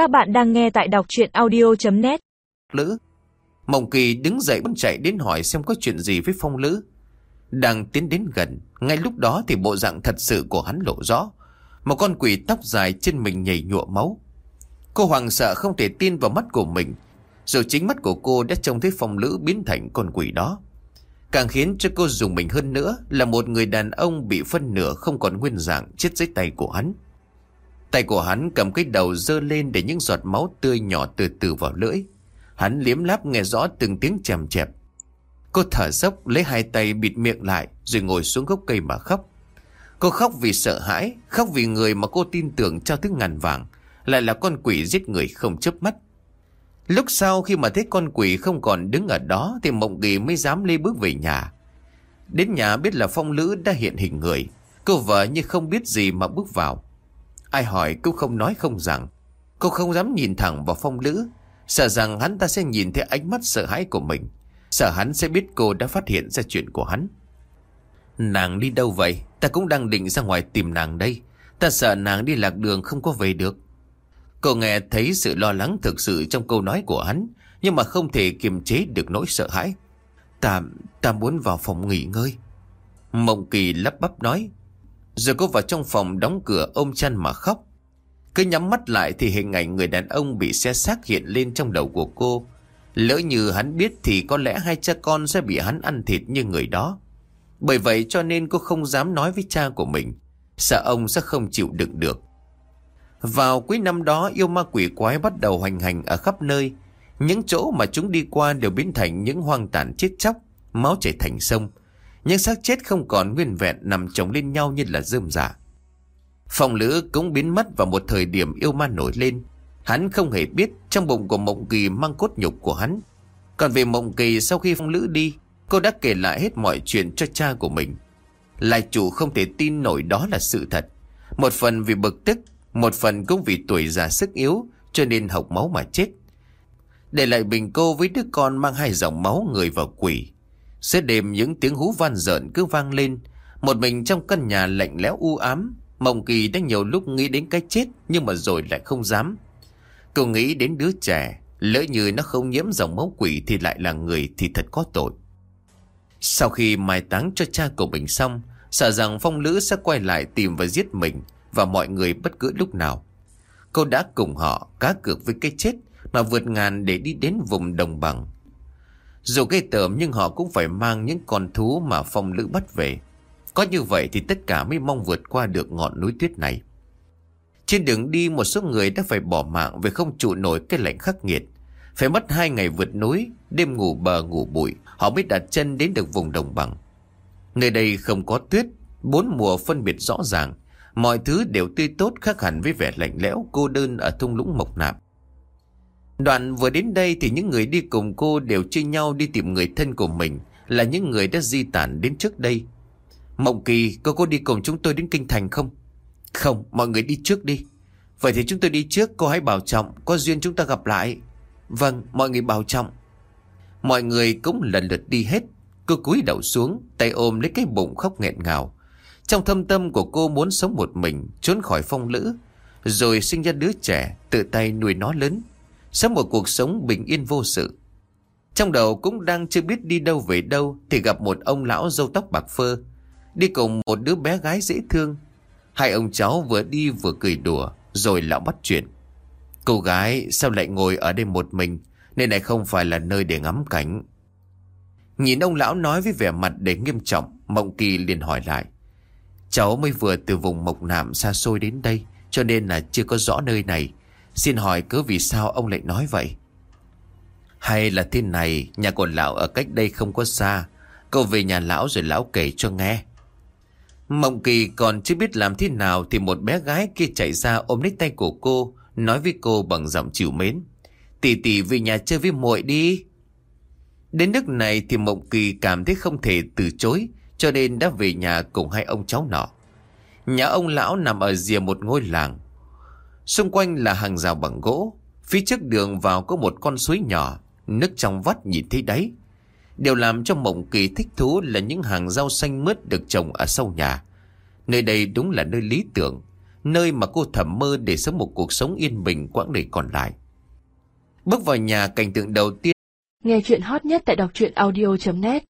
Các bạn đang nghe tại đọc chuyện audio.net Lữ, Mộng Kỳ đứng dậy bắn chạy đến hỏi xem có chuyện gì với Phong Lữ. Đang tiến đến gần, Ngay lúc đó thì bộ dạng thật sự của hắn lộ rõ. Một con quỷ tóc dài trên mình nhảy nhụa máu. Cô hoàng sợ không thể tin vào mắt của mình, Rồi chính mắt của cô đã trông thấy Phong Lữ biến thành con quỷ đó. Càng khiến cho cô dùng mình hơn nữa Là một người đàn ông bị phân nửa không còn nguyên dạng chết dưới tay của hắn. Tay của hắn cầm cái đầu dơ lên để những giọt máu tươi nhỏ từ từ vào lưỡi. Hắn liếm láp nghe rõ từng tiếng chèm chẹp. Cô thở dốc lấy hai tay bịt miệng lại rồi ngồi xuống gốc cây mà khóc. Cô khóc vì sợ hãi, khóc vì người mà cô tin tưởng trao thứ ngàn vàng, lại là con quỷ giết người không chớp mắt. Lúc sau khi mà thấy con quỷ không còn đứng ở đó thì Mộng Kỳ mới dám lê bước về nhà. Đến nhà biết là phong lữ đã hiện hình người, cô vợ như không biết gì mà bước vào. Ai hỏi cũng không nói không rằng. Cô không dám nhìn thẳng vào phong lữ. Sợ rằng hắn ta sẽ nhìn thấy ánh mắt sợ hãi của mình. Sợ hắn sẽ biết cô đã phát hiện ra chuyện của hắn. Nàng đi đâu vậy? Ta cũng đang định ra ngoài tìm nàng đây. Ta sợ nàng đi lạc đường không có về được. Cô nghe thấy sự lo lắng thực sự trong câu nói của hắn. Nhưng mà không thể kiềm chế được nỗi sợ hãi. Ta, ta muốn vào phòng nghỉ ngơi. Mộng kỳ lắp bắp nói. Rồi cô vào trong phòng đóng cửa ôm chăn mà khóc. Cứ nhắm mắt lại thì hình ảnh người đàn ông bị xe xác hiện lên trong đầu của cô. Lỡ như hắn biết thì có lẽ hai cha con sẽ bị hắn ăn thịt như người đó. Bởi vậy cho nên cô không dám nói với cha của mình. Sợ ông sẽ không chịu đựng được. Vào cuối năm đó yêu ma quỷ quái bắt đầu hoành hành ở khắp nơi. Những chỗ mà chúng đi qua đều biến thành những hoang tàn chết chóc, máu chảy thành sông. Những xác chết không còn nguyên vẹn nằm chồng lên nhau như là rơm rạ. Phong lữ cũng biến mất vào một thời điểm yêu ma nổi lên. Hắn không hề biết trong bụng của mộng kỳ mang cốt nhục của hắn. Còn về mộng kỳ sau khi phong lữ đi, cô đã kể lại hết mọi chuyện cho cha của mình. Lại chủ không thể tin nổi đó là sự thật. Một phần vì bực tức, một phần cũng vì tuổi già sức yếu cho nên hộc máu mà chết. Để lại bình cô với đứa con mang hai dòng máu người và quỷ. Giữa đêm những tiếng hú van rợn cứ vang lên. Một mình trong căn nhà lạnh lẽo u ám, Mộng kỳ đã nhiều lúc nghĩ đến cái chết Nhưng mà rồi lại không dám. Cô nghĩ đến đứa trẻ, Lỡ như nó không nhiễm dòng máu quỷ Thì lại là người thì thật có tội. Sau khi mai táng cho cha của mình xong, Sợ rằng phong lữ sẽ quay lại tìm và giết mình Và mọi người bất cứ lúc nào. Cô đã cùng họ cá cược với cái chết Mà vượt ngàn để đi đến vùng đồng bằng dù gây tởm nhưng họ cũng phải mang những con thú mà phong lữ bắt về. Có như vậy thì tất cả mới mong vượt qua được ngọn núi tuyết này. Trên đường đi một số người đã phải bỏ mạng vì không trụ nổi cái lạnh khắc nghiệt. Phải mất hai ngày vượt núi, đêm ngủ bờ ngủ bụi, họ mới đặt chân đến được vùng đồng bằng. Nơi đây không có tuyết, bốn mùa phân biệt rõ ràng. Mọi thứ đều tươi tốt khác hẳn với vẻ lạnh lẽo cô đơn ở thung lũng mộc nạp. Đoạn vừa đến đây thì những người đi cùng cô đều chia nhau đi tìm người thân của mình là những người đã di tản đến trước đây. Mộng Kỳ, cô có đi cùng chúng tôi đến Kinh Thành không? Không, mọi người đi trước đi. Vậy thì chúng tôi đi trước, cô hãy bảo trọng, có duyên chúng ta gặp lại. Vâng, mọi người bảo trọng. Mọi người cũng lần lượt đi hết. Cô cúi đầu xuống, tay ôm lấy cái bụng khóc nghẹn ngào. Trong thâm tâm của cô muốn sống một mình, trốn khỏi phong lữ, rồi sinh ra đứa trẻ, tự tay nuôi nó lớn sống một cuộc sống bình yên vô sự. Trong đầu cũng đang chưa biết đi đâu về đâu thì gặp một ông lão râu tóc bạc phơ, đi cùng một đứa bé gái dễ thương. Hai ông cháu vừa đi vừa cười đùa, rồi lão bắt chuyện. Cô gái sao lại ngồi ở đây một mình, Nơi này không phải là nơi để ngắm cảnh. Nhìn ông lão nói với vẻ mặt để nghiêm trọng, Mộng Kỳ liền hỏi lại. Cháu mới vừa từ vùng Mộc Nạm xa xôi đến đây, cho nên là chưa có rõ nơi này. Xin hỏi cứ vì sao ông lại nói vậy? Hay là thế này, nhà của lão ở cách đây không có xa. Cậu về nhà lão rồi lão kể cho nghe. Mộng kỳ còn chưa biết làm thế nào thì một bé gái kia chạy ra ôm lấy tay của cô, nói với cô bằng giọng chịu mến. Tỷ tỷ về nhà chơi với muội đi. Đến nước này thì Mộng Kỳ cảm thấy không thể từ chối, cho nên đã về nhà cùng hai ông cháu nọ. Nhà ông lão nằm ở rìa một ngôi làng, Xung quanh là hàng rào bằng gỗ. Phía trước đường vào có một con suối nhỏ, nước trong vắt nhìn thấy đáy. Điều làm cho mộng kỳ thích thú là những hàng rau xanh mướt được trồng ở sau nhà. Nơi đây đúng là nơi lý tưởng. nơi mà cô thầm mơ để sống một cuộc sống yên bình quãng đời còn lại. Bước vào nhà cảnh tượng đầu tiên. Nghe chuyện hot nhất tại đọc truyện audio.net